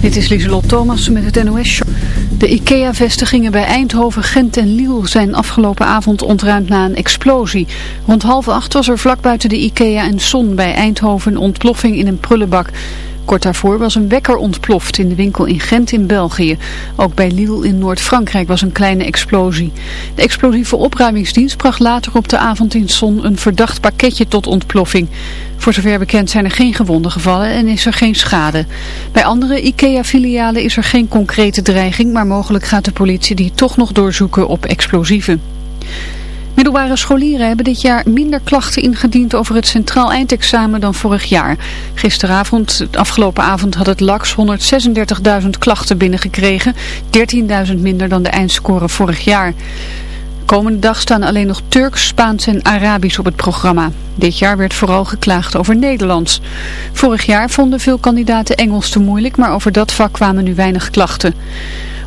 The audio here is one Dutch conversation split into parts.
Dit is Lieselot Thomas met het NOS-show. De IKEA-vestigingen bij Eindhoven, Gent en Liel zijn afgelopen avond ontruimd na een explosie. Rond half acht was er vlak buiten de IKEA en Son bij Eindhoven een ontploffing in een prullenbak. Kort daarvoor was een wekker ontploft in de winkel in Gent in België. Ook bij Lille in Noord-Frankrijk was een kleine explosie. De explosieve opruimingsdienst bracht later op de avond in Son een verdacht pakketje tot ontploffing. Voor zover bekend zijn er geen gewonden gevallen en is er geen schade. Bij andere IKEA-filialen is er geen concrete dreiging, maar mogelijk gaat de politie die toch nog doorzoeken op explosieven. Middelbare scholieren hebben dit jaar minder klachten ingediend over het centraal eindexamen dan vorig jaar. Gisteravond, afgelopen avond, had het LAX 136.000 klachten binnengekregen, 13.000 minder dan de eindscore vorig jaar. Komende dag staan alleen nog Turks, Spaans en Arabisch op het programma. Dit jaar werd vooral geklaagd over Nederlands. Vorig jaar vonden veel kandidaten Engels te moeilijk, maar over dat vak kwamen nu weinig klachten.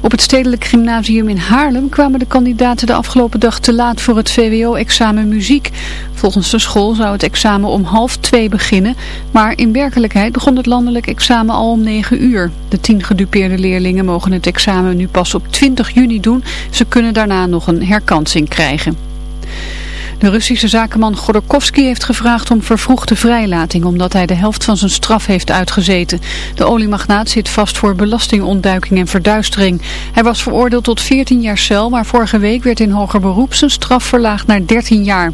Op het Stedelijk Gymnasium in Haarlem kwamen de kandidaten de afgelopen dag te laat voor het VWO-examen muziek. Volgens de school zou het examen om half twee beginnen, maar in werkelijkheid begon het landelijk examen al om negen uur. De tien gedupeerde leerlingen mogen het examen nu pas op 20 juni doen. Ze kunnen daarna nog een herkansing krijgen. De Russische zakenman Godorkovsky heeft gevraagd om vervroegde vrijlating omdat hij de helft van zijn straf heeft uitgezeten. De oliemagnaat zit vast voor belastingontduiking en verduistering. Hij was veroordeeld tot 14 jaar cel, maar vorige week werd in hoger beroep zijn straf verlaagd naar 13 jaar.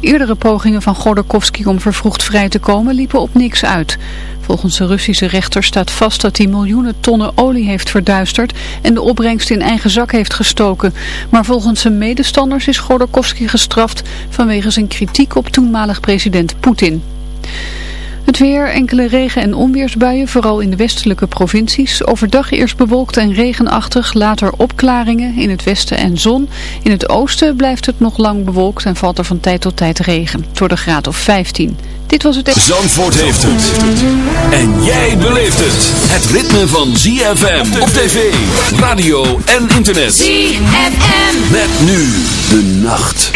Eerdere pogingen van Godorkovsky om vervroegd vrij te komen liepen op niks uit. Volgens de Russische rechter staat vast dat hij miljoenen tonnen olie heeft verduisterd en de opbrengst in eigen zak heeft gestoken. Maar volgens zijn medestanders is Godorkovsky gestraft vanwege zijn kritiek op toenmalig president Poetin. Het weer, enkele regen- en onweersbuien, vooral in de westelijke provincies. Overdag eerst bewolkt en regenachtig, later opklaringen in het westen en zon. In het oosten blijft het nog lang bewolkt en valt er van tijd tot tijd regen. Tot de graad of 15. Dit was het... Zandvoort heeft het. En jij beleeft het. Het ritme van ZFM op tv, radio en internet. ZFM. Met nu de nacht.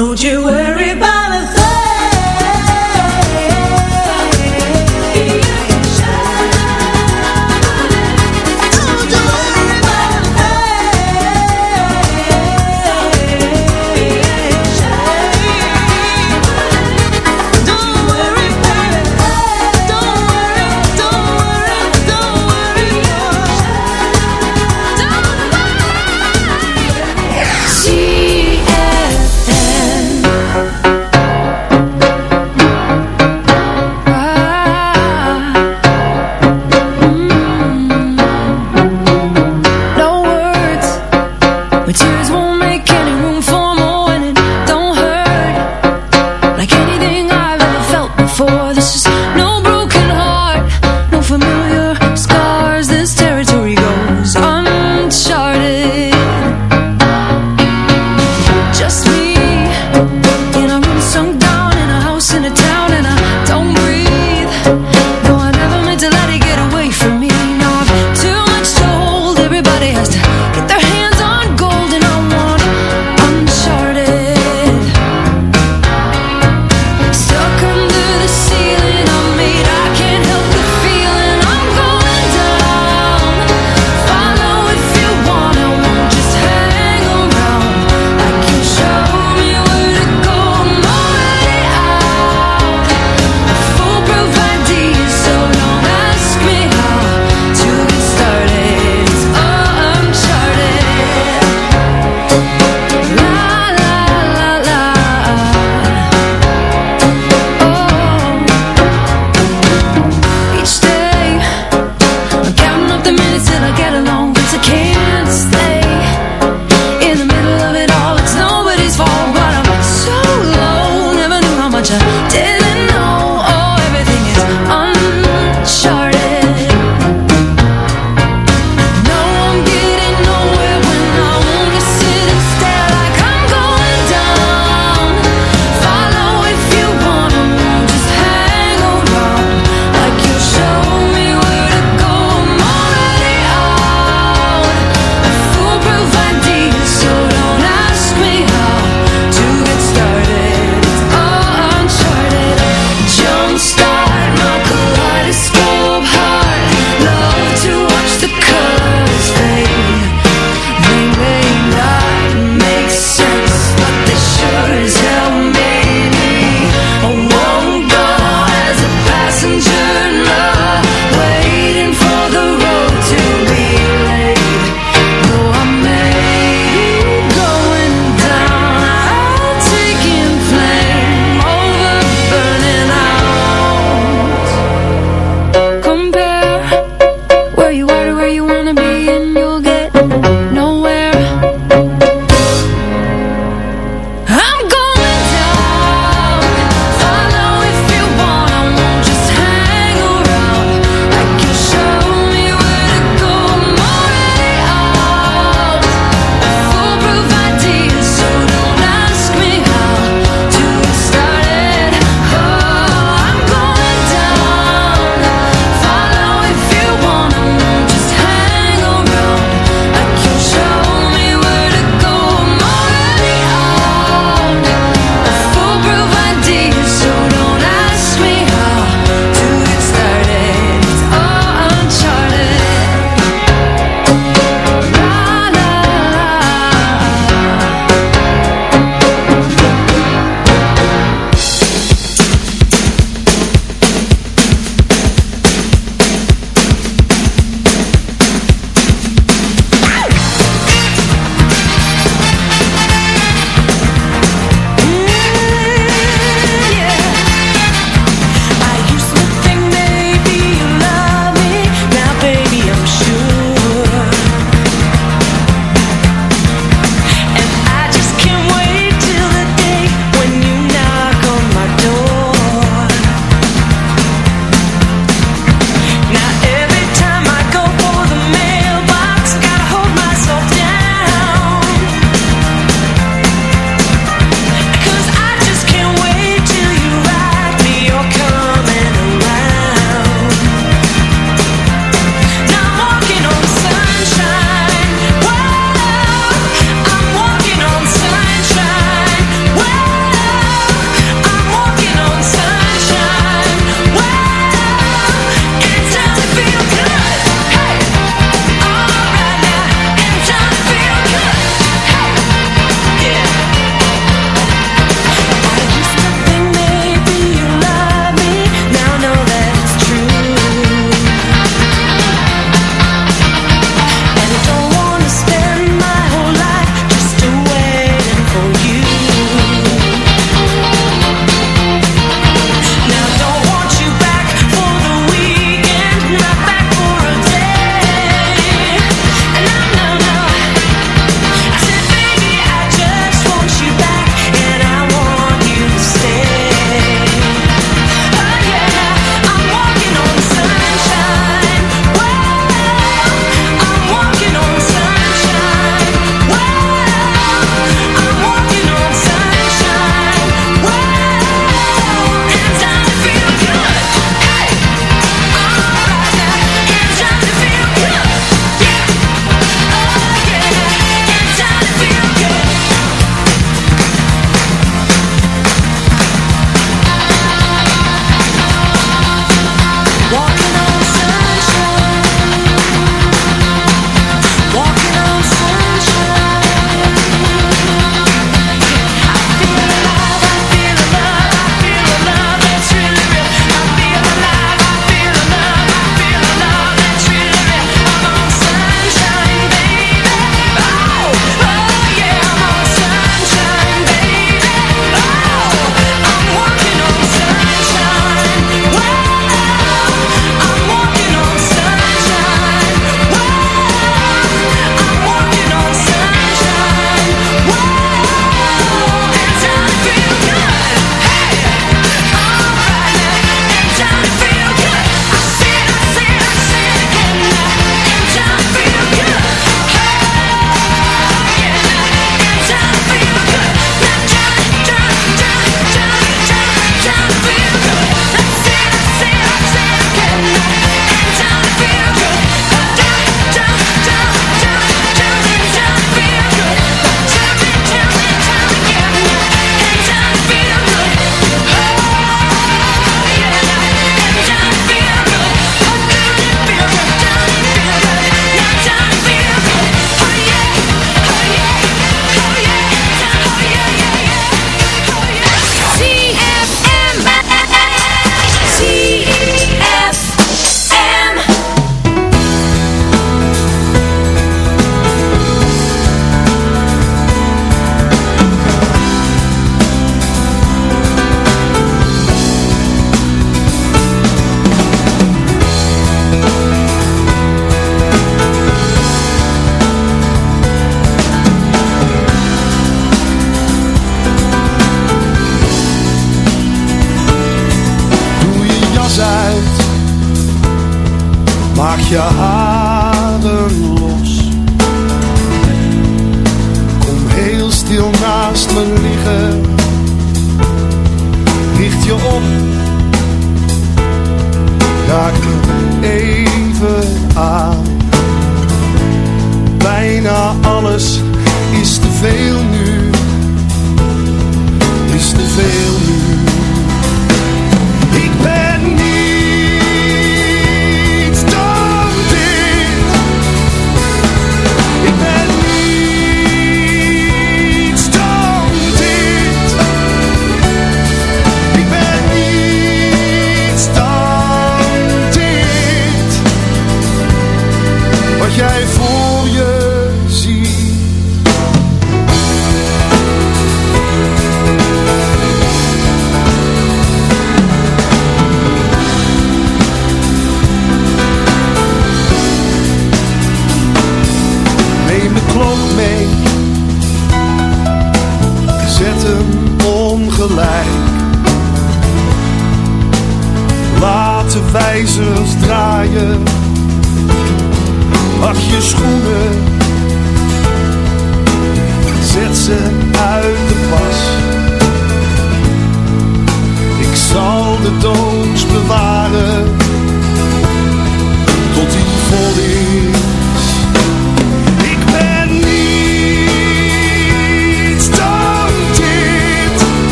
Don't you worry.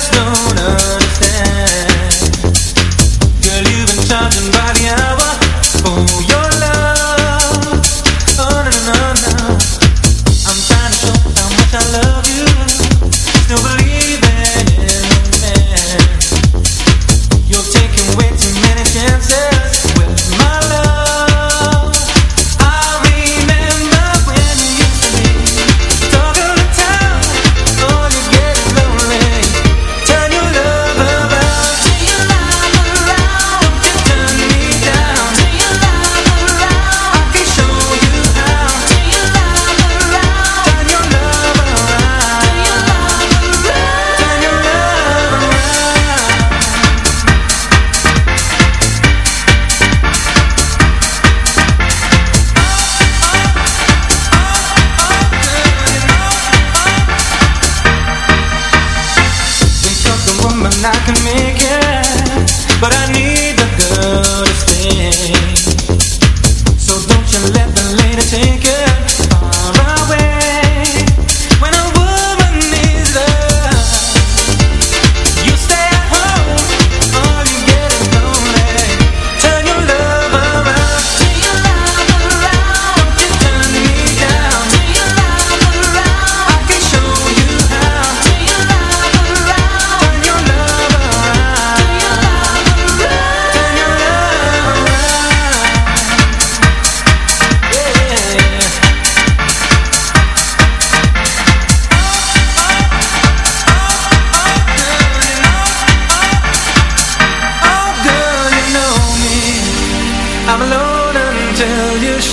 just don't